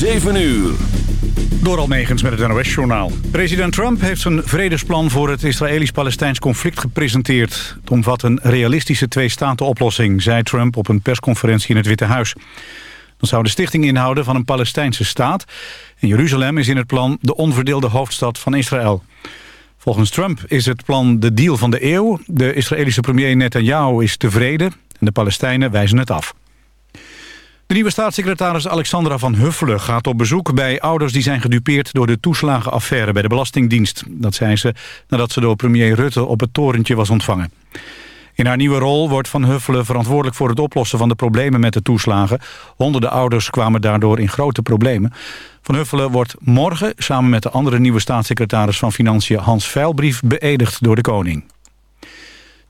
7 uur. Door Almegens met het NOS-journaal. President Trump heeft zijn vredesplan voor het Israëlisch-Palestijns conflict gepresenteerd. Het omvat een realistische twee-staten-oplossing, zei Trump op een persconferentie in het Witte Huis. Dat zou de stichting inhouden van een Palestijnse staat. En Jeruzalem is in het plan de onverdeelde hoofdstad van Israël. Volgens Trump is het plan de deal van de eeuw. De Israëlische premier Netanyahu is tevreden en de Palestijnen wijzen het af. De nieuwe staatssecretaris Alexandra van Huffelen gaat op bezoek bij ouders die zijn gedupeerd door de toeslagenaffaire bij de Belastingdienst. Dat zei ze nadat ze door premier Rutte op het torentje was ontvangen. In haar nieuwe rol wordt Van Huffelen verantwoordelijk voor het oplossen van de problemen met de toeslagen. Honderden ouders kwamen daardoor in grote problemen. Van Huffelen wordt morgen samen met de andere nieuwe staatssecretaris van Financiën Hans Veilbrief beëdigd door de koning.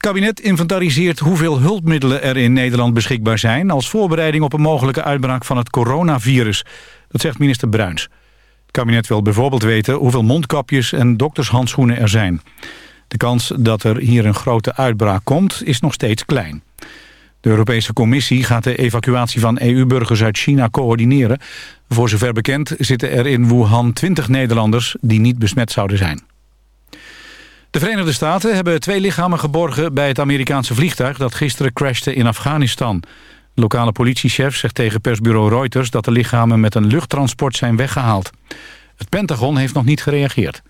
Kabinet inventariseert hoeveel hulpmiddelen er in Nederland beschikbaar zijn... als voorbereiding op een mogelijke uitbraak van het coronavirus. Dat zegt minister Bruins. Het kabinet wil bijvoorbeeld weten hoeveel mondkapjes en doktershandschoenen er zijn. De kans dat er hier een grote uitbraak komt is nog steeds klein. De Europese Commissie gaat de evacuatie van EU-burgers uit China coördineren. Voor zover bekend zitten er in Wuhan 20 Nederlanders die niet besmet zouden zijn. De Verenigde Staten hebben twee lichamen geborgen bij het Amerikaanse vliegtuig dat gisteren crashte in Afghanistan. De lokale politiechef zegt tegen persbureau Reuters dat de lichamen met een luchttransport zijn weggehaald. Het Pentagon heeft nog niet gereageerd.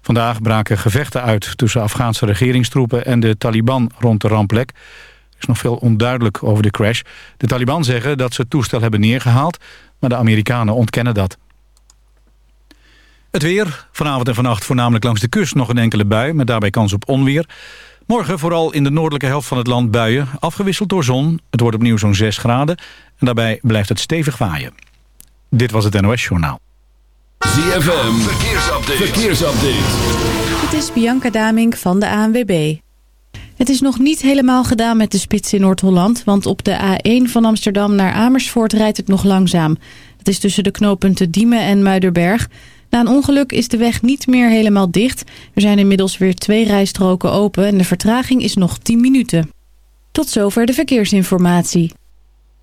Vandaag braken gevechten uit tussen Afghaanse regeringstroepen en de Taliban rond de rampplek. Er is nog veel onduidelijk over de crash. De Taliban zeggen dat ze het toestel hebben neergehaald, maar de Amerikanen ontkennen dat. Het weer. Vanavond en vannacht voornamelijk langs de kust nog een enkele bui... met daarbij kans op onweer. Morgen vooral in de noordelijke helft van het land buien. Afgewisseld door zon. Het wordt opnieuw zo'n 6 graden. En daarbij blijft het stevig waaien. Dit was het NOS Journaal. ZFM. Verkeersupdate. Verkeersupdate. Het is Bianca Damink van de ANWB. Het is nog niet helemaal gedaan met de spits in Noord-Holland... want op de A1 van Amsterdam naar Amersfoort rijdt het nog langzaam. Het is tussen de knooppunten Diemen en Muiderberg... Na een ongeluk is de weg niet meer helemaal dicht. Er zijn inmiddels weer twee rijstroken open en de vertraging is nog 10 minuten. Tot zover de verkeersinformatie.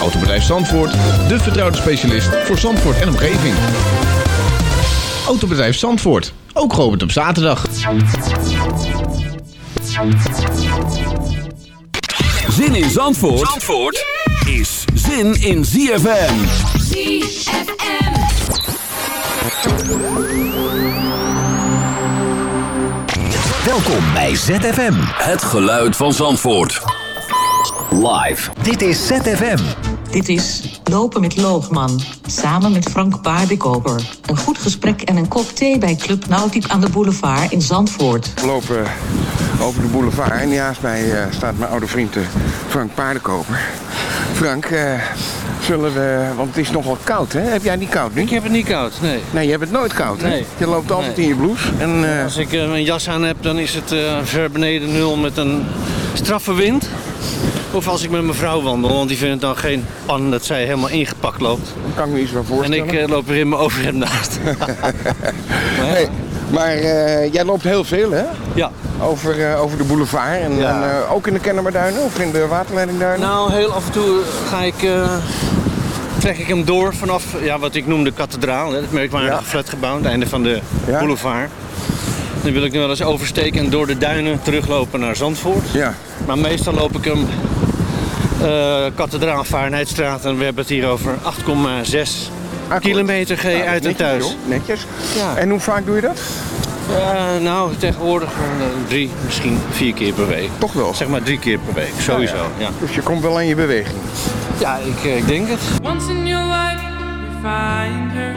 Autobedrijf Zandvoort, de vertrouwde specialist voor Zandvoort en omgeving. Autobedrijf Zandvoort, ook geopend op zaterdag. Zin in Zandvoort, Zandvoort is zin in ZFM. ZFM. Welkom bij ZFM. Het geluid van Zandvoort. Live. Dit is ZFM. Dit is Lopen met Loogman, samen met Frank Paardenkoper. Een goed gesprek en een kop thee bij Club Nautiek aan de boulevard in Zandvoort. We lopen over de boulevard en naast mij eh, staat mijn oude vriend eh, Frank Paardenkoper. Frank, eh, zullen we... Want het is nogal koud, hè? Heb jij niet koud nu? Ik heb het niet koud, nee. Nee, je hebt het nooit koud, hè? Nee. Je loopt altijd Nee. in je blouse. En, eh, Als ik mijn jas aan heb, dan is het eh, ver beneden nul met een straffe wind. Of als ik met mijn vrouw wandel, want die vindt het dan geen pan dat zij helemaal ingepakt loopt. kan ik me iets van En voorstellen. ik eh, loop er in mijn overhemd naast. Hey, maar eh, jij loopt heel veel, hè? Ja. over, eh, over de boulevard. En, Ja. en, eh, ook in de Kennemerduinen of in de waterleidingduinen? Nou, heel af en toe ga ik, trek ik hem door vanaf ja, wat ik noem de kathedraal. Hè, het merkwaardige Ja. flatgebouw, het einde van de Ja. boulevard. Dan wil ik nu wel eens oversteken en door de duinen teruglopen naar Zandvoort. Ja. Maar meestal loop ik hem eh kathedraal en we hebben het hier over 8,6 kilometer G Nou, uit en netjes, thuis. joh, netjes. Ja. En hoe vaak doe je dat? Ja, nou, tegenwoordig eh, drie, misschien vier keer per week. Toch wel? Zeg maar drie keer per week, sowieso. Ja, Dus je komt wel aan je beweging. ja ik, eh, ik denk het. Once in your life, you find her.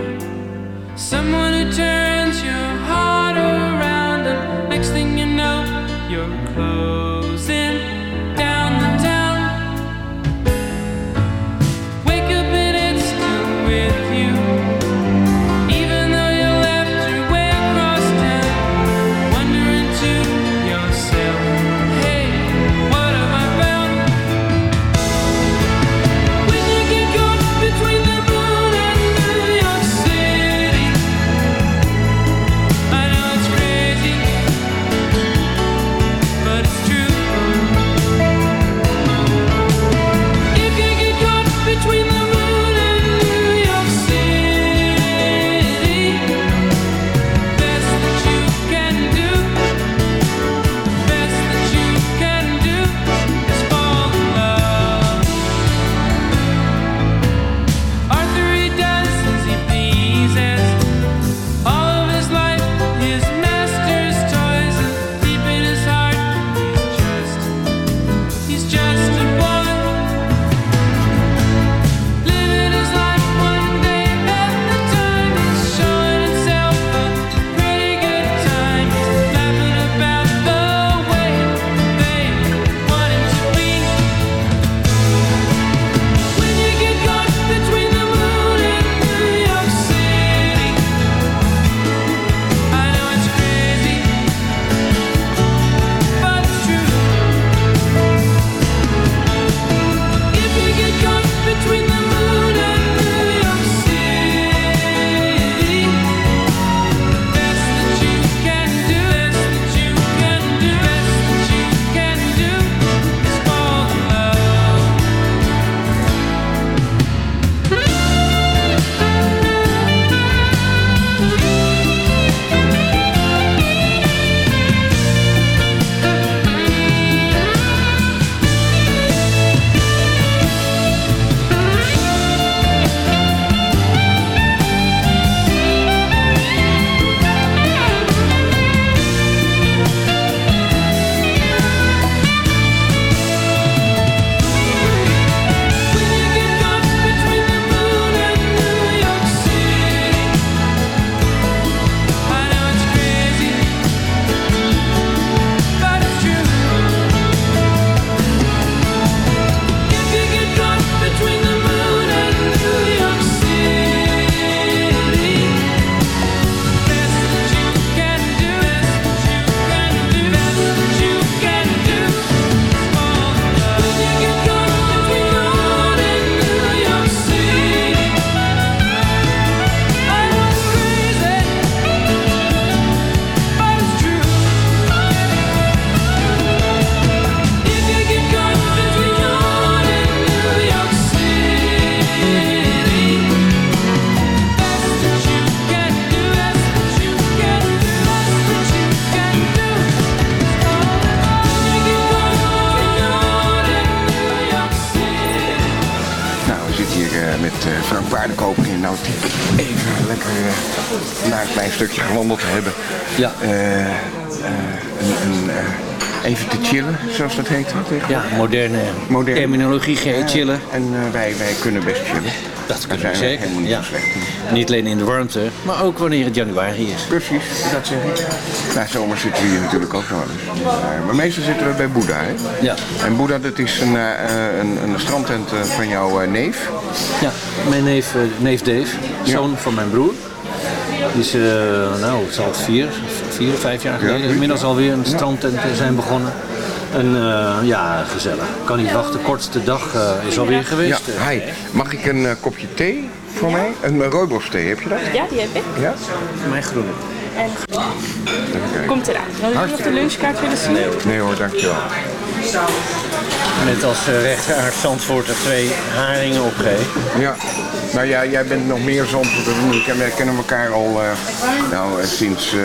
Someone who turns your heart around. And next thing you know, you're Ja, moderne, Moderne. terminologie, ge- chillen. En eh, wij, wij kunnen best chillen. Dat kunnen we zeker. helemaal niet Ja. zo slecht in. Niet alleen in de warmte, maar ook wanneer het januari is. Precies, dat zeg ik. Na zomer zitten we hier natuurlijk ook nog wel eens. Maar, maar meestal zitten we bij Boeddha, hè? Ja. En Boeddha, dat is een, eh, eh, een, een strandtent eh, van jouw eh, neef. Ja, mijn neef, eh, neef Dave, zoon van mijn broer. Die is, eh, nou, het zal vier, vier, vijf jaar geleden zoiets, inmiddels ja. alweer een strandtent zijn begonnen. En eh, ja, gezellig. Kan niet wachten. Kortste dag eh, is alweer geweest. Ja, hi. Mag ik een eh, kopje thee voor mij? Een uh, rooibos thee, heb je dat? Ja, die heb ik. Ja? Mijn groene. En komt eraan. Wil je nog de lunchkaart willen zien? Nee hoor, dankjewel. Met als uh, rechter Zandvoort er twee haringen opgeven. Ja, nou ja, jij bent nog meer Zandvoort dan ik. En wij kennen elkaar al uh, nou, uh, sinds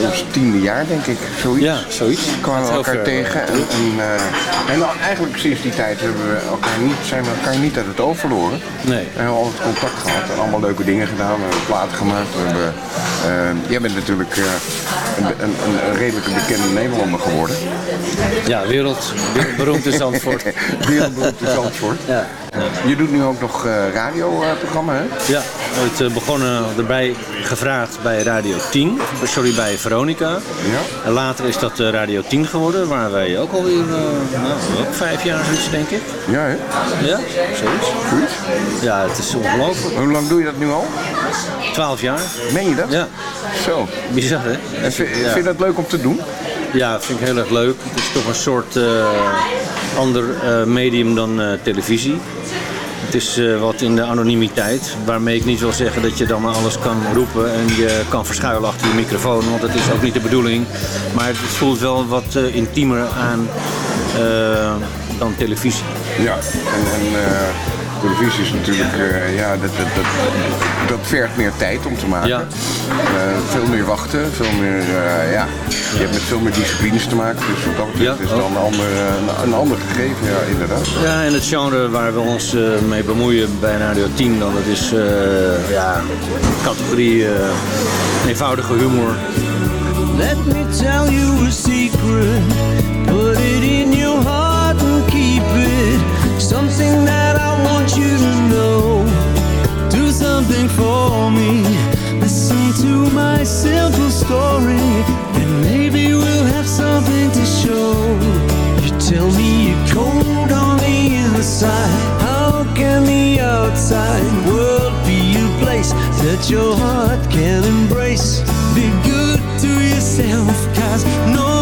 ons tiende jaar, denk ik. Zoiets. Ja, zoiets. Kwamen we elkaar tegen. En, en, en dan, eigenlijk sinds die tijd hebben we elkaar niet, zijn we elkaar niet uit het oog verloren. Nee. We hebben altijd contact gehad en allemaal leuke dingen gedaan. We hebben platen gemaakt. We hebben, jij bent natuurlijk een, een, een redelijke bekende Nederlander geworden. Ja, wereld, wereldberoemd in Zandvoort. wereldberoemd in Zandvoort. Ja. Je doet nu ook nog uh, radioprogramma, hè? Ja, het uh, begonnen erbij gevraagd bij Radio 10, sorry, bij Veronica. Ja. En later is dat uh, Radio 10 geworden, waar wij ook alweer, nou, ook vijf jaar zoiets, denk ik. Ja, hè? Ja, zoiets. Goed. Ja, het is ongelooflijk. Hoe lang doe je dat nu al? Twaalf jaar. Meen je dat? Ja. Zo. Bizar, hè? En vind, ja. vind je dat leuk om te doen? Ja, vind ik heel erg leuk. Het is toch een soort uh, ander uh, medium dan uh, televisie. Het is wat in de anonimiteit, waarmee ik niet wil zeggen dat je dan alles kan roepen en je kan verschuilen achter je microfoon, want dat is ook niet de bedoeling. Maar het voelt wel wat intiemer aan dan televisie. Ja, en, en televisie is natuurlijk, uh, ja, dat, dat, dat, dat vergt meer tijd om te maken. Ja. Uh, veel meer wachten, veel meer, uh, ja, je hebt met veel meer disciplines te maken. Dus wat dat betreft Ja, is het dan een ander, een, een ander gegeven, ja, inderdaad. Ja, en het genre waar we ons uh, mee bemoeien bij Radio 10, dan, dat is uh, ja, categorie uh, eenvoudige humor. Let me tell you a secret, Something that I want you to know. Do something for me. Listen to my simple story, and maybe we'll have something to show. You tell me you're cold on the inside. How can the outside world be a place that your heart can embrace? Be good to yourself, cause nobody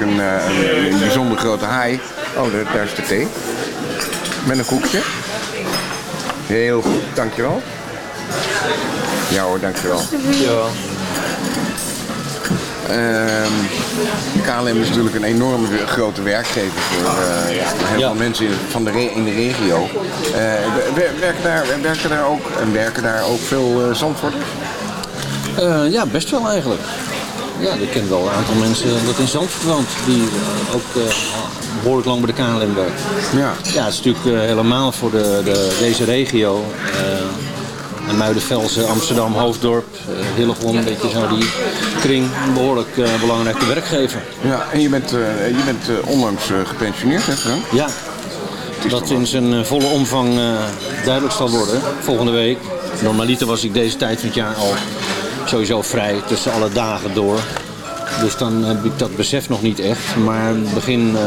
Een, eh, een, een bijzonder grote haai. Oh, daar, is de thee. Met een koekje. Heel goed, dankjewel. Ja hoor, dankjewel. Ja. Ehm, KLM is natuurlijk een enorme grote werkgever voor eh, ja, heel veel mensen in, van de re- in de regio. Eh, wer- werken, daar, werken, daar ook, en werken daar ook veel uh, Zandvoorters? Ja, best wel eigenlijk. Ja, ik ken wel een aantal mensen dat in Zandvoort woont, die eh, ook eh, behoorlijk lang bij de KLM werken. Ja. Ja, het is natuurlijk eh, helemaal voor de, de, deze regio. Muidenvelsen, Amsterdam, Hoofddorp, eh Hillegom, een beetje zo die kring, een behoorlijk eh, belangrijke werkgever. Ja, en je bent, je bent onlangs gepensioneerd, hè Frank? Ja, dat in zijn volle omvang duidelijk zal worden volgende week. Normaliter was ik deze tijd van het jaar al sowieso vrij tussen alle dagen door. Dus dan heb ik dat besef nog niet echt. Maar begin eh,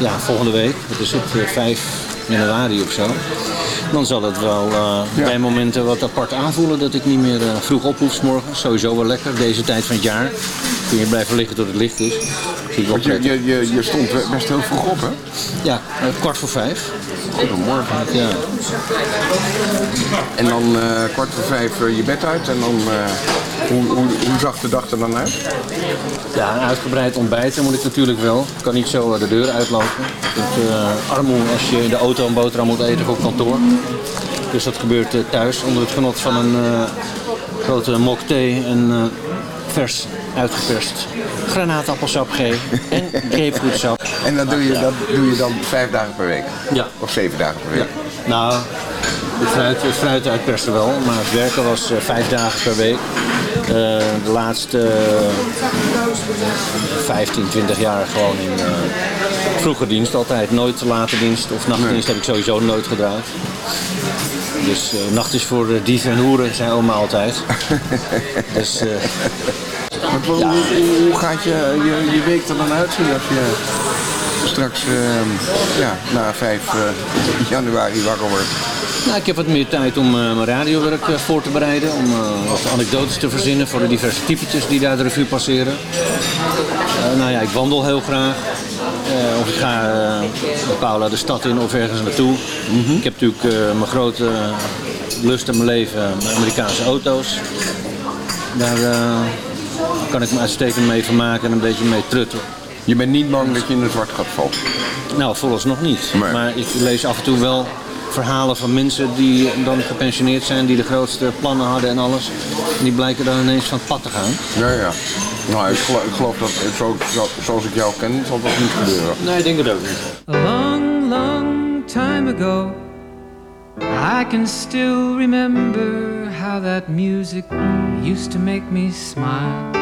ja, volgende week, dat is het, eh, 5 januari of zo. Dan zal het wel eh, bij momenten wat apart aanvoelen dat ik niet meer eh, vroeg op hoef morgens. Sowieso wel lekker, deze tijd van het jaar. Kun je blijven liggen tot het licht is. Want je, je, je, je stond best heel vroeg op, hè? Ja, eh, kwart voor vijf. Goedemorgen. Ja. En dan kwart voor vijf je bed uit en dan... eh, hoe, hoe, hoe zag de dag er dan uit? Ja, een uitgebreid ontbijten moet ik natuurlijk wel. Ik kan niet zo eh, de deur uitlopen. Vind uh, armoe als je in de auto een boterham moet eten of op kantoor. Dus dat gebeurt eh, thuis onder het genot van een eh, grote mok thee en eh, vers uitgeperst granaatappelsap G en grapefruitsap. En dat doe je, dat doe je dan vijf dagen per week? Ja. Of zeven dagen per week? Nou, het fruit, het fruit uitpersen wel, maar het werken was eh, vijf dagen per week. Eh, de laatste eh, 15, 20 jaar gewoon in eh, vroege dienst altijd. Nooit late dienst of nachtdienst heb ik sowieso nooit gedraaid. Dus eh, nacht is voor eh, dieven en hoeren, zei oma altijd. dus eh, hoe, hoe, hoe gaat je, je, je week er dan uitzien als je straks eh, ja, na 5 eh, januari wakker wordt? Nou, ik heb wat meer tijd om eh, mijn radiowerk eh, voor te bereiden. Om wat anekdotes te verzinnen voor de diverse typetjes die daar de revue passeren. Nou ja, ik wandel heel graag. Of ik ga eh, met Paula de stad in of ergens naartoe. Ik heb natuurlijk mijn grote lust in mijn leven, mijn Amerikaanse auto's. Daar kan ik me uitstekend mee vermaken en een beetje mee trutten. Je bent niet bang dat je in een zwart gat valt? Nou, vooralsnog niet. Maar ik lees af en toe wel verhalen van mensen die dan gepensioneerd zijn, die de grootste plannen hadden en alles. En die blijken dan ineens van het pad te gaan. Ja, ja. Nou, ik geloof, ik geloof dat zo, zo- zoals ik jou ken, zal dat niet gebeuren. Nee, ik denk het ook niet. A long, long time ago, I can still remember how that music used to make me smile.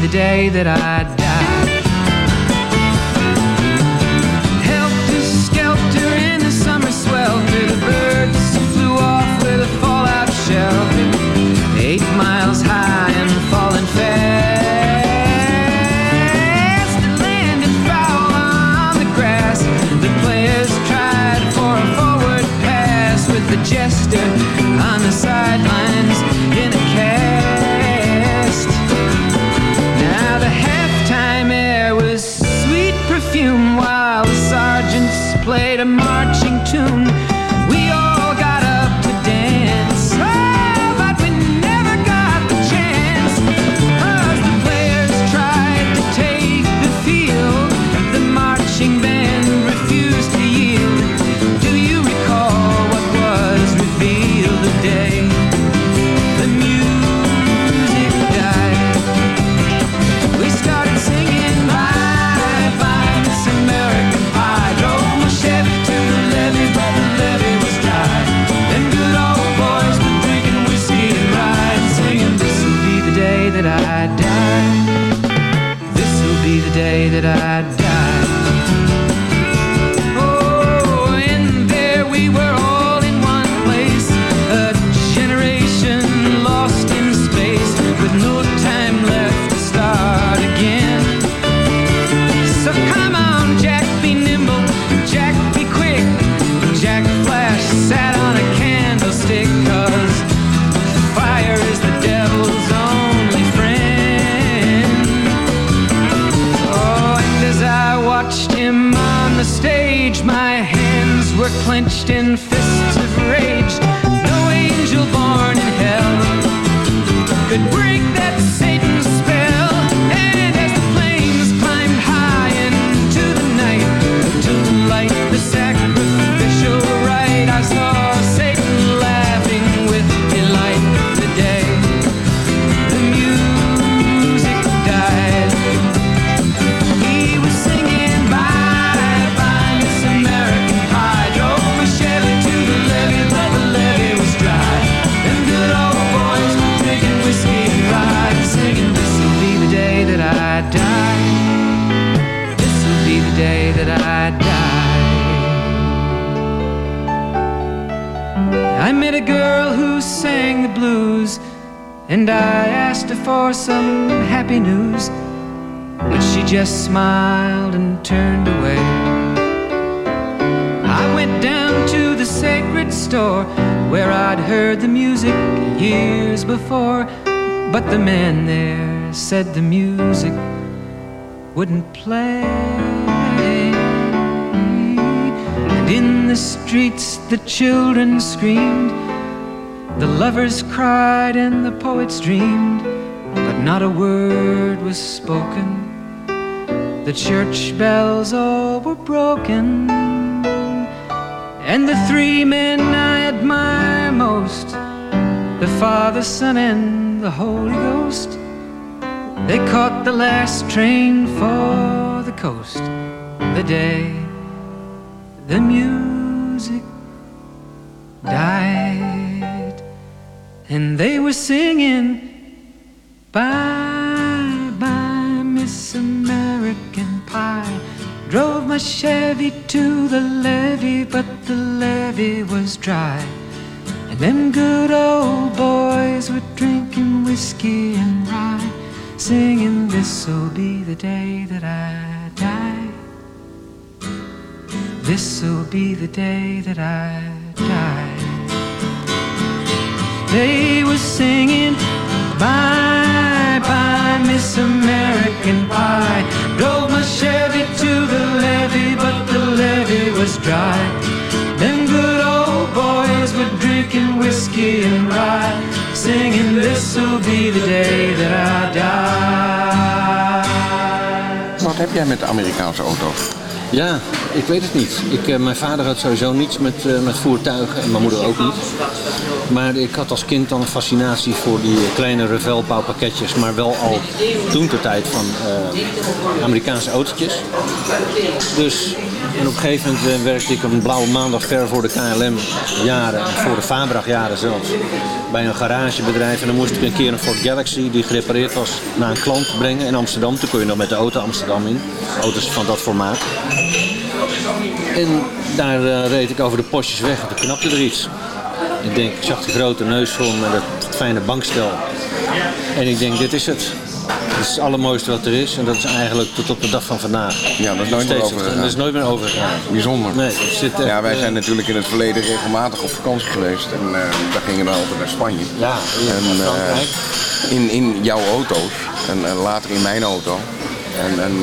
the day that I clenched in fists. just smiled and turned away. I went down to the sacred store where I'd heard the music years before, but the man there said the music wouldn't play. And in the streets, the children screamed, the lovers cried, and the poets dreamed, but not a word was spoken. The church bells all were broken, and the three men I admire most the Father, Son, and the Holy Ghost. They caught the last train for the coast the day the music died. Chevy to the levee, but the levee was dry. And them good old boys were drinking whiskey and rye, singing, This'll be the day that I die. This'll be the day that I die. They were singing, Bye, bye, Miss American Pie. Drove my Chevy to the levee, but the levee was dry. Them good old boys were drinking whiskey and rye, singing, This'll be the day that I die. Wat heb jij met de Amerikaanse auto's? Ja, ik weet het niet. Ik, eh, mijn vader had sowieso niets met, eh, met voertuigen en mijn moeder ook niet. Maar ik had als kind dan een fascinatie voor die kleine Revelpauw-pakketjes, maar wel al toen de tijd van eh, Amerikaanse autootjes. Dus en op een gegeven moment eh, werkte ik een blauwe maandag ver voor de KLM jaren, en voor de Fabrag jaren zelfs, bij een garagebedrijf. En dan moest ik een keer een Ford Galaxy die gerepareerd was naar een klant brengen in Amsterdam. Toen kon je nog met de auto Amsterdam in, auto's van dat formaat. En daar eh, reed ik over de postjes weg en toen knapte er iets. Ik denk, ik zag de grote neusvorm met het fijne bankstel. En ik denk, dit is het. Dit is het allermooiste wat er is. En dat is eigenlijk tot op de dag van vandaag. Ja, dat is nooit meer overgegaan. Dat is nooit meer overgegaan. Bijzonder. Nee, het zit echt, ja, wij eh, zijn natuurlijk in het verleden regelmatig op vakantie geweest. En eh daar gingen we altijd naar Spanje. Ja, en, eh, in, in jouw auto's. En, later in mijn auto. En, en,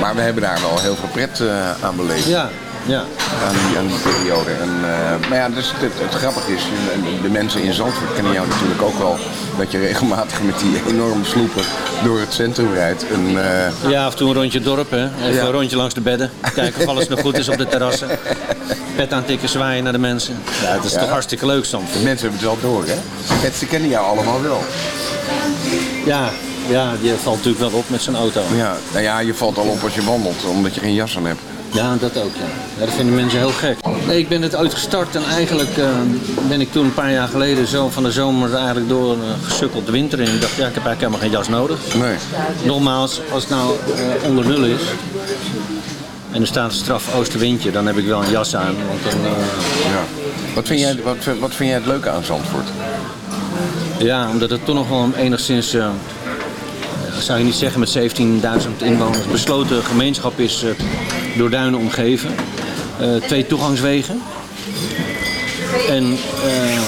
maar we hebben daar wel heel veel pret aan beleefd. Ja, ja. Aan die, aan die periode. En, eh, maar ja, dus het, het grappige is, de mensen in Zandvoort kennen jou natuurlijk ook wel. Dat je regelmatig met die enorme sloepen door het centrum rijdt. En, eh, Ja, af en toe een rondje dorp, hè. Even Ja. een rondje langs de bedden. Kijken of alles nog goed is op de terrassen. Pet aantikken, zwaaien naar de mensen. Ja, het is Ja. toch hartstikke leuk soms. de mensen hebben het wel door, hè? Het, ze kennen jou allemaal wel. Ja, ja, je valt natuurlijk wel op met zo'n auto. Ja, nou ja, je valt al op als je wandelt, omdat je geen jas aan hebt. Ja, dat ook, ja. ja. Dat vinden mensen heel gek. Nee, ik ben het uitgestart en eigenlijk eh, ben ik toen een paar jaar geleden zo van de zomer eigenlijk door een gesukkeld de winter in. Ik dacht, ja, ik heb eigenlijk helemaal geen jas nodig. Nee. Nogmaals, als het nou eh, onder nul is en er staat een straf oostenwindje, dan heb ik wel een jas aan. Want dan, eh, Ja. Wat vind, jij, wat, wat vind jij het leuke aan Zandvoort? Ja, omdat het toch nog wel enigszins, eh, zou je niet zeggen met 17.000 inwoners, besloten gemeenschap is eh, door duinen omgeven. Eh, twee toegangswegen. En eh,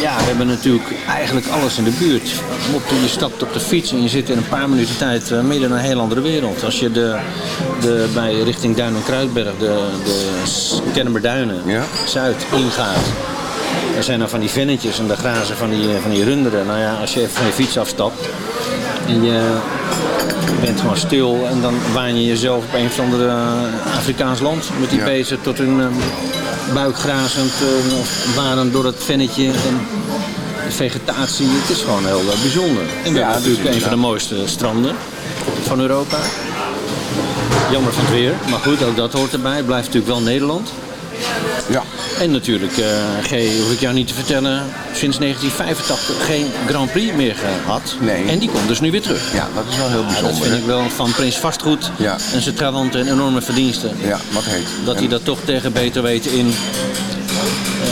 ja, we hebben natuurlijk eigenlijk alles in de buurt. Op, je stapt op de fiets en je zit in een paar minuten tijd midden in een heel andere wereld. Als je de, de, bij richting Duin en Kruidberg, de, de Kennemerduinen, Zuid ingaat. Er zijn dan van die vennetjes en daar grazen van die, van die runderen. Nou ja, als je even van je fiets afstapt en je bent gewoon stil en dan waan je jezelf op een of ander eh, Afrikaans land met die Ja. beesten tot hun eh, buik grazend eh, of waren door het vennetje en de vegetatie. Het is gewoon heel eh, bijzonder. En we Ja, hebben dat is natuurlijk een van de mooiste stranden van Europa. Jammer van het weer, maar goed, ook dat hoort erbij. Het blijft natuurlijk wel Nederland. Ja. En natuurlijk, eh G, hoef ik jou niet te vertellen, sinds 1985 geen Grand Prix meer gehad. Nee. En die komt dus nu weer terug. Ja, dat is wel heel Ja, bijzonder. dat vind hè? ik wel van Prins Vastgoed Ja. en zijn trawanten en enorme verdiensten. Ja, wat heet. Dat hij dat toch tegen beter weten in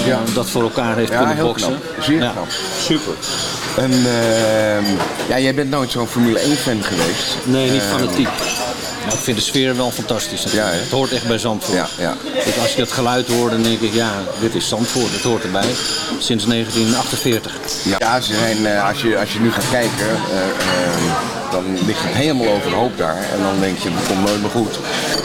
eh, Ja. dat voor elkaar heeft Ja, kunnen heel boksen. knap. Zeer Ja. knap. Super. En ehm, ja, jij bent nooit zo'n Formule 1 fan geweest. Nee, niet Ehm, fanatiek. Maar ik vind de sfeer wel fantastisch. Ja, het hoort echt bij Zandvoort. Ja, ja. Ik, als je dat geluid hoort, dan denk ik, ja, dit is Zandvoort. Het hoort erbij. Sinds 1948. Ja, ze zijn, eh, als, je, als je nu gaat kijken, eh, ehm, dan ligt het helemaal overhoop daar. En dan denk je, dat komt nooit meer goed.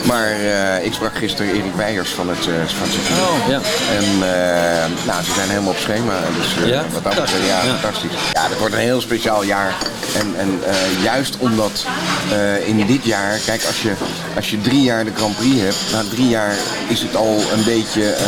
Maar eh, ik sprak gisteren Erik Weijers van het, eh van het. Oh, ja. En eh, nou, ze zijn helemaal op schema. Dus Ja? wat dat betreft, ja, fantastisch. Ja, dat wordt een heel speciaal jaar. En, en juist omdat in dit jaar, kijk, als je, als je drie jaar de Grand Prix hebt, na drie jaar is het al een beetje. eh,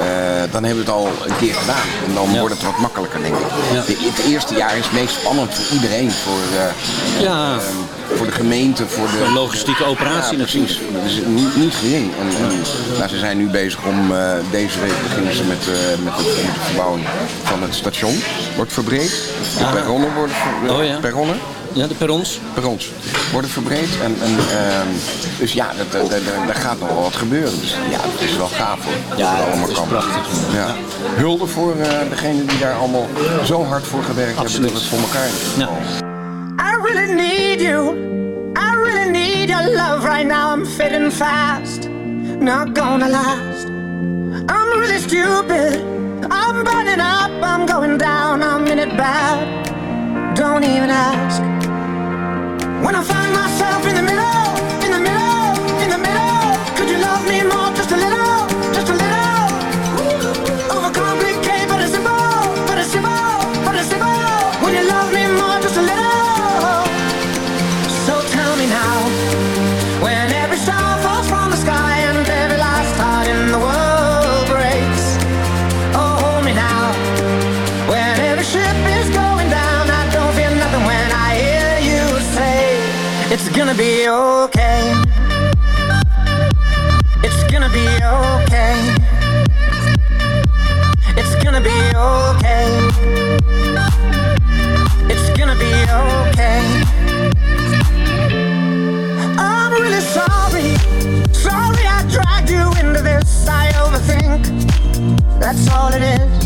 eh, dan hebben we het al een keer gedaan. En dan wordt het wat makkelijker, denk ik. De- het eerste jaar is het meest spannend voor iedereen. Voor, eh, Ja. ehm, voor de gemeente, voor de... Een logistieke operatie precies. Niet, niet gering. En, en, nou, ze zijn nu bezig om, eh, deze week beginnen ze met, met, het, met de verbouwing van het station. Wordt verbreed. De Ah. perronnen worden ver- Oh perronnen. Ja, de perrons. Perrons worden verbreed. En, en, ehm, dus ja, dat, dat, dat- daar gaat nog wel wat gebeuren. Dus ja, het is wel gaaf hoor. Ja, dat het allemaal is kan. prachtig. Ja. Hulde voor eh degene die daar allemaal zo hard voor gewerkt hebben dat het voor elkaar is. Ja. I really need you. I really need your love right now. I'm fading fast. Not gonna last. I'm really stupid. I'm burning up. I'm going down. I'm in it bad. Don't even ask. That's all it is.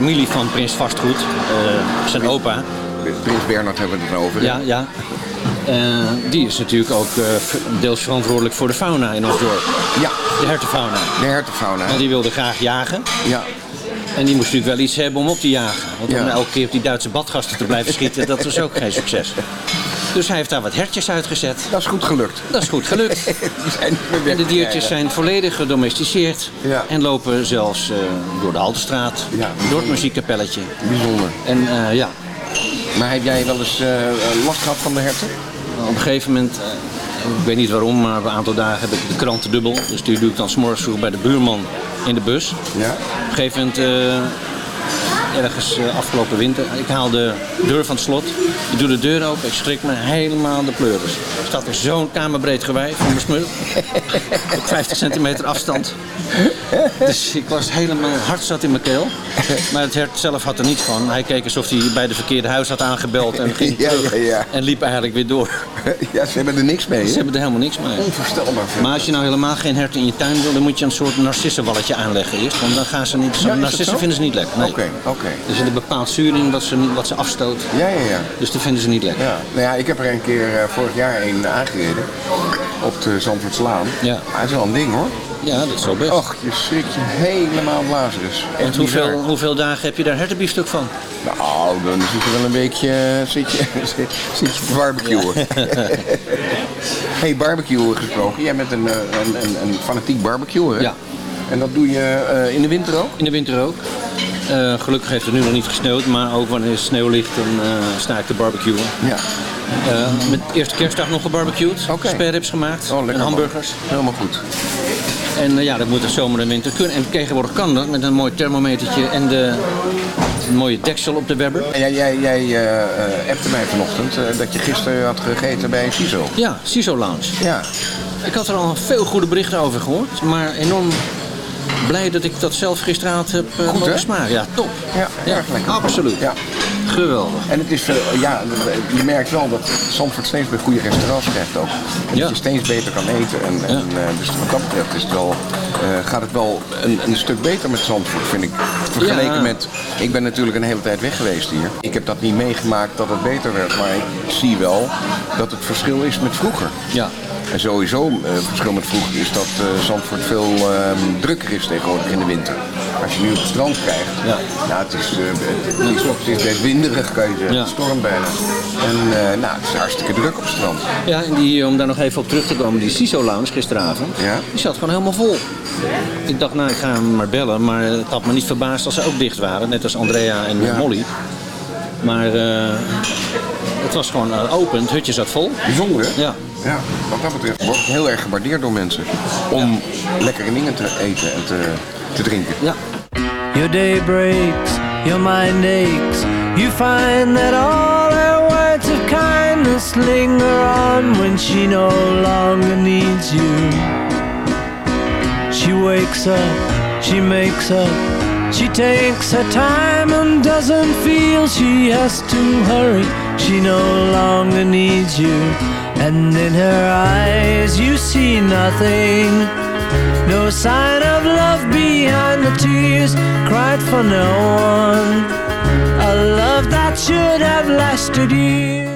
familie van Prins Vastgoed, eh, zijn opa. Prins Bernhard hebben we het over. Ja, ja. Eh, die is natuurlijk ook eh, deels verantwoordelijk voor de fauna in ons dorp. Ja. De hertenfauna. De hertenfauna. Die wilde graag jagen. Ja. En die moest natuurlijk wel iets hebben om op te jagen. Want om Ja. elke keer op die Duitse badgasten te blijven schieten, dat was ook geen succes. Dus hij heeft daar wat hertjes uitgezet. Dat is goed gelukt. Dat is goed gelukt. Die zijn En de diertjes zijn volledig gedomesticeerd. Ja. En lopen zelfs eh, door de Haltestraat, door het muziekkapelletje. Bijzonder. En eh, ja. Maar heb jij wel eens eh, last gehad van de herten? Op een gegeven moment, ik weet niet waarom, maar een aantal dagen heb ik de kranten dubbel. Dus die doe ik dan s'morgens vroeg bij de buurman in de bus. Ja. Op een gegeven moment ergens eh, afgelopen winter. Ik haal de deur van het slot. Ik doe de deur open. Ik schrik me helemaal de pleuris. Er staat er zo'n kamerbreed gewei van mijn smul. Op 50 centimeter afstand. Dus ik was helemaal hard zat in mijn keel. Maar het hert zelf had er niets van. Hij keek alsof hij bij de verkeerde huis had aangebeld en ging Ja, terug. ja, ja. En liep eigenlijk weer door. Ja, ze hebben er niks mee. Ze hebben er helemaal niks mee. Onvoorstelbaar. Maar als je nou helemaal geen herten in je tuin wil, dan moet je een soort narcissenwalletje aanleggen eerst. Want dan gaan ze niet. Narcissen zo? vinden ze niet lekker. Nee. Oké, oké. Er zit een bepaald zuur in wat ze, wat ze afstoot. Ja, ja, ja. Dus dat vinden ze niet lekker. Ja, nou ja, ik heb er een keer eh, vorig jaar een aangereden. Op de Zandvoortslaan. Ja. Maar het is wel een ding hoor. Ja, dat is zo best. Och, je schrikt je helemaal. Want Echt hoeveel, hoeveel dagen heb je daar hertenbiefstuk van? Nou, dan zit je wel een beetje zit je, zit, zit je barbecuen. hey, barbecuen gesproken. Jij bent een, eh, een, een, een fanatiek barbecuer, hè? Ja. En dat doe je eh, in de winter ook? In de winter ook. Eh, gelukkig heeft het nu nog niet gesneeuwd, maar ook wanneer sneeuw ligt, dan eh, sta ik te barbecuen. Ja. Eh, met eerste kerstdag nog gebarbecued. Oké. Spareribs gemaakt. Oh, lekker en man. hamburgers. Helemaal goed. En ja, dat moet de zomer en winter kunnen. En tegenwoordig kan dat met een mooi thermometertje en de, een mooie deksel op de Webber. En jij, jij, jij eh, appte mij vanochtend dat je gisteren had gegeten bij CISO. Ja, CISO Lounge. Ja. Ik had er al veel goede berichten over gehoord, maar enorm blij dat ik dat zelf gisteravond heb uh, Goed, mogen smaken. Ja, top. Ja, erg lekker. Absoluut. Ja. Geweldig. En het is veel, ja, je merkt wel dat Zandvoort steeds bij goede restaurants krijgt ook. En Ja. Dat je steeds beter kan eten. En, en, eh, dus wat dat betreft is het wel, eh, gaat het wel een, een stuk beter met Zandvoort, vind ik. Vergeleken Ja. met, ik ben natuurlijk een hele tijd weg geweest hier. Ik heb dat niet meegemaakt dat het beter werd, maar ik zie wel dat het verschil is met vroeger. Ja. En sowieso, het verschil met vroeger is dat eh, Zandvoort veel ehm, drukker is tegenwoordig in de winter. Als je nu op het strand krijgt, Ja. nou, het, is, eh, het, is, het is best winderig, kan je zeggen. Ja. Het stormt bijna. En nou, het is hartstikke druk op het strand. Ja, en die, om daar nog even op terug te komen, die CISO Lounge gisteravond, Ja. die zat gewoon helemaal vol. Ik dacht, nou, ik ga hem maar bellen, maar het had me niet verbaasd als ze ook dicht waren, net als Andrea en Ja. Molly. Maar het was gewoon open, het hutje zat vol. Bijzonder, hè? Ja. Ja, wat dat betreft wordt het heel erg gewaardeerd door mensen. Om lekkere dingen te eten en te, te drinken. Ja. Your day breaks, your mind aches. You find that all her words of kindness linger on when she no longer needs you. She wakes up, she makes up, she takes her time and doesn't feel she has to hurry. She no longer needs you, and in her eyes you see nothing. No sign of love behind the tears cried for no one. A love that should have lasted years.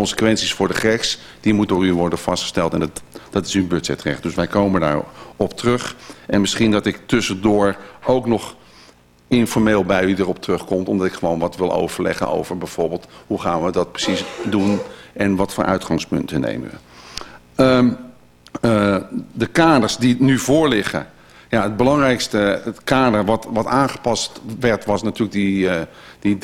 Consequenties voor de geks, die moeten door u worden vastgesteld. En dat, dat is uw budgetrecht. Dus wij komen daarop terug. En misschien dat ik tussendoor ook nog informeel bij u erop terugkomt. Omdat ik gewoon wat wil overleggen over bijvoorbeeld hoe gaan we dat precies doen en wat voor uitgangspunten nemen we. Eh, de kaders die nu voorliggen. Ja, het belangrijkste het kader wat, wat aangepast werd was natuurlijk die, eh, die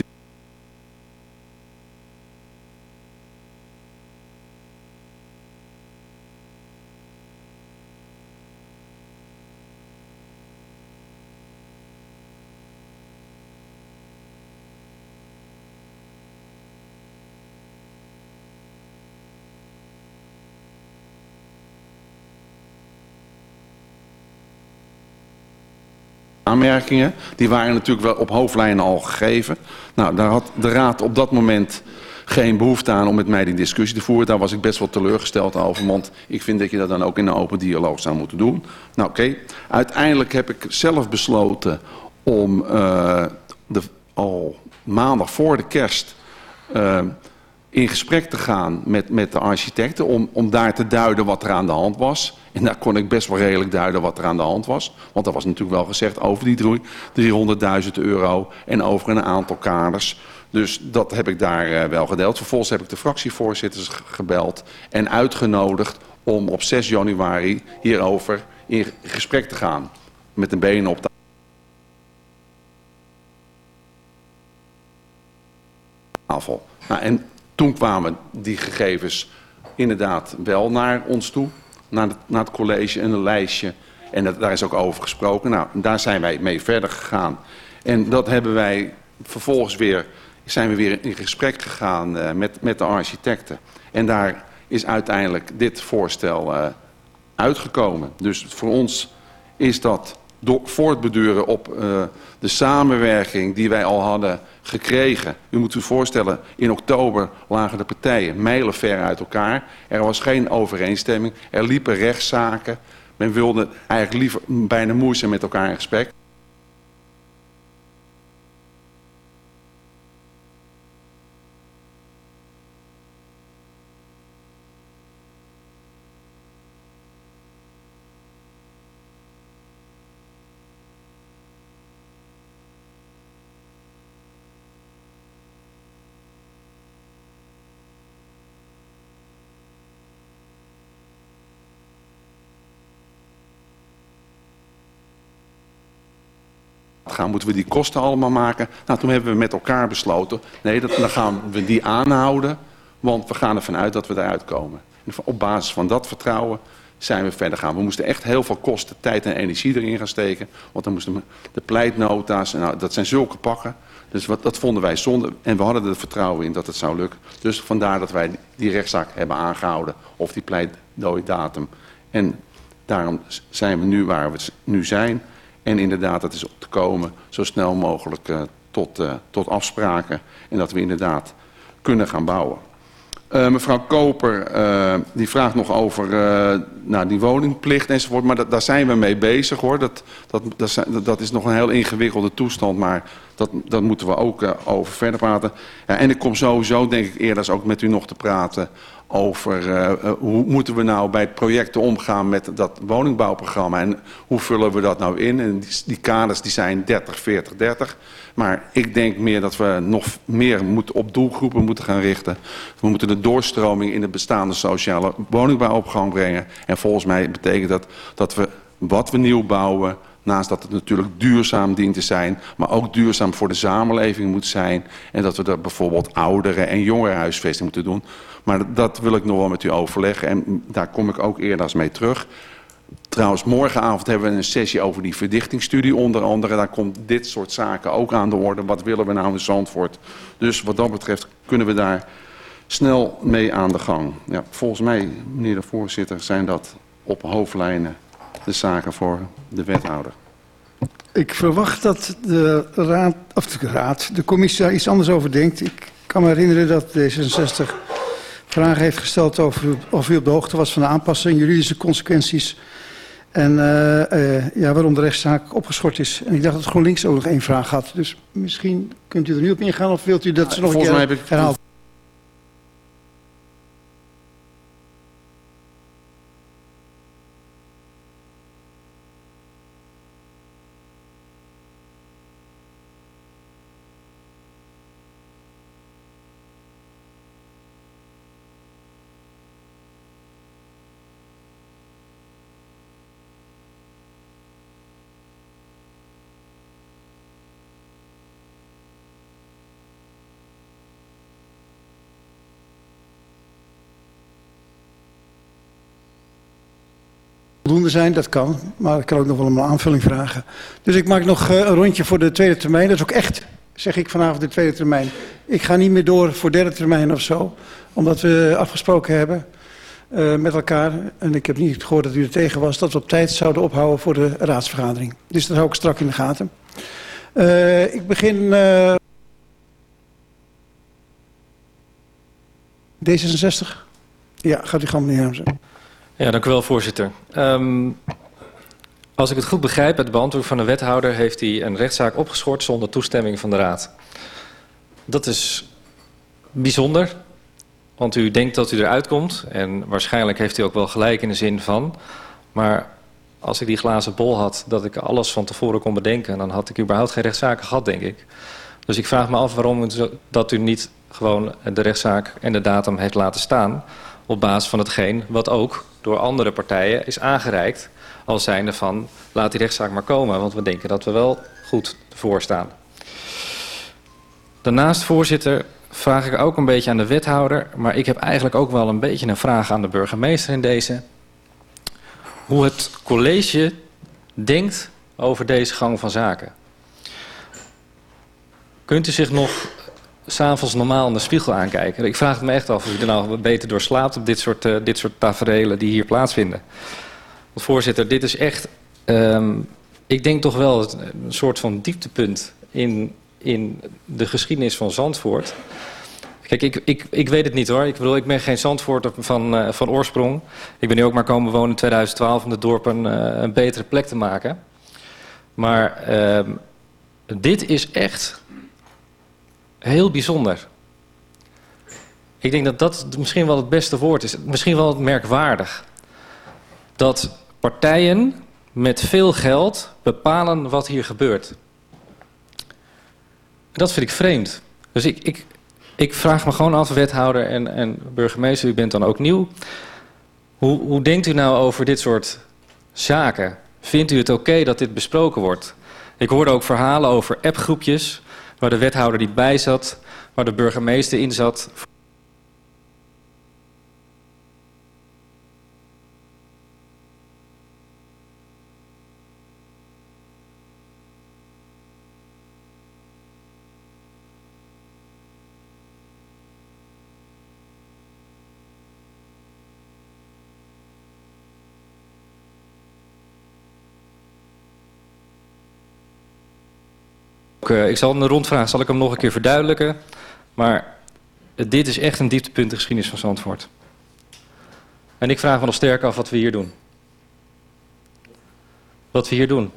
Die waren natuurlijk wel op hoofdlijnen al gegeven. Nou, daar had de Raad op dat moment geen behoefte aan om met mij die discussie te voeren. Daar was ik best wel teleurgesteld over, want ik vind dat je dat dan ook in een open dialoog zou moeten doen. Nou oké, uiteindelijk heb ik zelf besloten om uh, de, al maandag voor de kerst uh, in gesprek te gaan met, met de architecten om, om daar te duiden wat er aan de hand was. En daar kon ik best wel redelijk duiden wat er aan de hand was. Want er was natuurlijk wel gezegd over die 300.000 euro en over een aantal kaders. Dus dat heb ik daar uh, wel gedeeld. Vervolgens heb ik de fractievoorzitters gebeld en uitgenodigd om op 6 januari hierover in gesprek te gaan. Met een benen op de tafel. Nou, en toen kwamen die gegevens inderdaad wel naar ons toe, naar, naar het college en een lijstje. En dat, daar is ook over gesproken. Nou, daar zijn wij mee verder gegaan. En dat hebben wij vervolgens weer, zijn we weer in gesprek gegaan uh, met, met de architecten. En daar is uiteindelijk dit voorstel uh, uitgekomen. Dus voor ons is dat door, voortbeduren op uh, de samenwerking die wij al hadden gekregen. U moet u voorstellen, in oktober lagen de partijen mijlenver uit elkaar. Er was geen overeenstemming. Er liepen rechtszaken. Men wilde eigenlijk liever bijna moeite met elkaar in gesprek. Gaan, moeten we die kosten allemaal maken? Nou, toen hebben we met elkaar besloten, nee, dat, dan gaan we die aanhouden, want we gaan ervan uit dat we eruit komen. En op basis van dat vertrouwen zijn we verder gaan. We moesten echt heel veel kosten, tijd en energie erin gaan steken, want dan moesten we de pleitnota's, nou, dat zijn zulke pakken. Dus wat, dat vonden wij zonde en we hadden er vertrouwen in dat het zou lukken. Dus vandaar dat wij die rechtszaak hebben aangehouden of die pleitdooidatum. En daarom zijn we nu waar we nu zijn. En inderdaad, dat is te komen zo snel mogelijk uh, tot, uh, tot afspraken. En dat we inderdaad kunnen gaan bouwen. Uh, mevrouw Koper die vraagt nog over nou, die woningplicht enzovoort. Maar daar zijn we mee bezig hoor. Dat, dat, dat, dat, is nog een heel ingewikkelde toestand. Maar dat, dat moeten we ook over verder praten. Ja, en ik kom sowieso denk ik eerder ook met u nog te praten over uh, uh, hoe moeten we nou bij projecten omgaan met dat woningbouwprogramma en hoe vullen we dat nou in. En die, kaders die zijn 30, 40, 30. Maar ik denk meer dat we nog meer moeten op doelgroepen moeten gaan richten. We moeten de doorstroming in het bestaande sociale woningbouw op gang brengen. En volgens mij betekent dat dat we wat we nieuw bouwen Naast dat het natuurlijk duurzaam dient te zijn, maar ook duurzaam voor de samenleving moet zijn. En dat we er bijvoorbeeld ouderen- en jongerenhuisvesting moeten doen. Maar dat wil ik nog wel met u overleggen en daar kom ik ook eerder mee terug. Trouwens, morgenavond hebben we een sessie over die verdichtingsstudie onder andere. Daar komt dit soort zaken ook aan de orde. Wat willen we nou in Zandvoort? Dus wat dat betreft kunnen we daar snel mee aan de gang. Ja, volgens mij, meneer de voorzitter, zijn dat op hoofdlijnen de zaken voor de wethouder. Ik verwacht dat de raad, of de raad, de commissie daar iets anders over denkt. Ik kan me herinneren dat D66 vragen heeft gesteld over of u op de hoogte was van de aanpassing, juridische consequenties. En uh, uh, ja, waarom de rechtszaak opgeschort is. En ik dacht dat GroenLinks ook nog één vraag had. Dus misschien kunt u er nu op ingaan of wilt u dat ze nog een keer? Zijn, dat kan. Maar ik kan ook nog wel een aanvulling vragen. Dus ik maak nog eh, een rondje voor de tweede termijn. Dat is ook echt, zeg ik vanavond, de tweede termijn. Ik ga niet meer door voor derde termijn of zo. Omdat we afgesproken hebben eh, met elkaar. En ik heb niet gehoord dat u er tegen was. Dat we op tijd zouden ophouden voor de raadsvergadering. Dus dat hou ik strak in de gaten. Eh, ik begin... eh, D66? Ja, gaat u gang, meneer Hermsen. Ja, dank u wel, voorzitter. Ehm, als ik het goed begrijp, uit de beantwoording van de wethouder... heeft hij een rechtszaak opgeschort zonder toestemming van de raad. Dat is bijzonder, want u denkt dat u eruit komt... en waarschijnlijk heeft u ook wel gelijk in de zin van... maar als ik die glazen bol had dat ik alles van tevoren kon bedenken... dan had ik überhaupt geen rechtszaken gehad, denk ik. Dus ik vraag me af waarom dat u niet gewoon de rechtszaak en de datum heeft laten staan... op basis van hetgeen wat ook door andere partijen is aangereikt... als zijnde van, laat die rechtszaak maar komen... want we denken dat we wel goed voor staan. Daarnaast, voorzitter, vraag ik ook een beetje aan de wethouder... maar ik heb eigenlijk ook wel een beetje een vraag aan de burgemeester in deze... hoe het college denkt over deze gang van zaken. Kunt u zich nog s'avonds normaal in de spiegel aankijken? Ik vraag het me echt af of u er nou beter door slaapt op dit soort, eh, dit soort taferelen die hier plaatsvinden. Want voorzitter, dit is echt, ehm, ik denk toch wel een soort van dieptepunt in, in de geschiedenis van Zandvoort. Kijk, ik, ik, ik weet het niet hoor. Ik bedoel, ik ben geen Zandvoort van, eh, van oorsprong. Ik ben hier ook maar komen wonen in 2012 om het dorp een, eh, een betere plek te maken. Maar ehm, dit is echt heel bijzonder. Ik denk dat dat misschien wel het beste woord is. Misschien wel het merkwaardig. Dat partijen met veel geld bepalen wat hier gebeurt. Dat vind ik vreemd. Dus ik, ik, ik vraag me gewoon af, wethouder en, en burgemeester, u bent dan ook nieuw. Hoe, hoe denkt u nou over dit soort zaken? Vindt u het oké dat dit besproken wordt? Ik hoorde ook verhalen over appgroepjes waar de wethouder niet bij zat, waar de burgemeester in zat. Eh, Ik zal een rondvraag, zal ik hem nog een keer verduidelijken. Maar dit is echt een dieptepunt de geschiedenis van Zandvoort. En ik vraag me nog sterk af wat we hier doen. Wat we hier doen.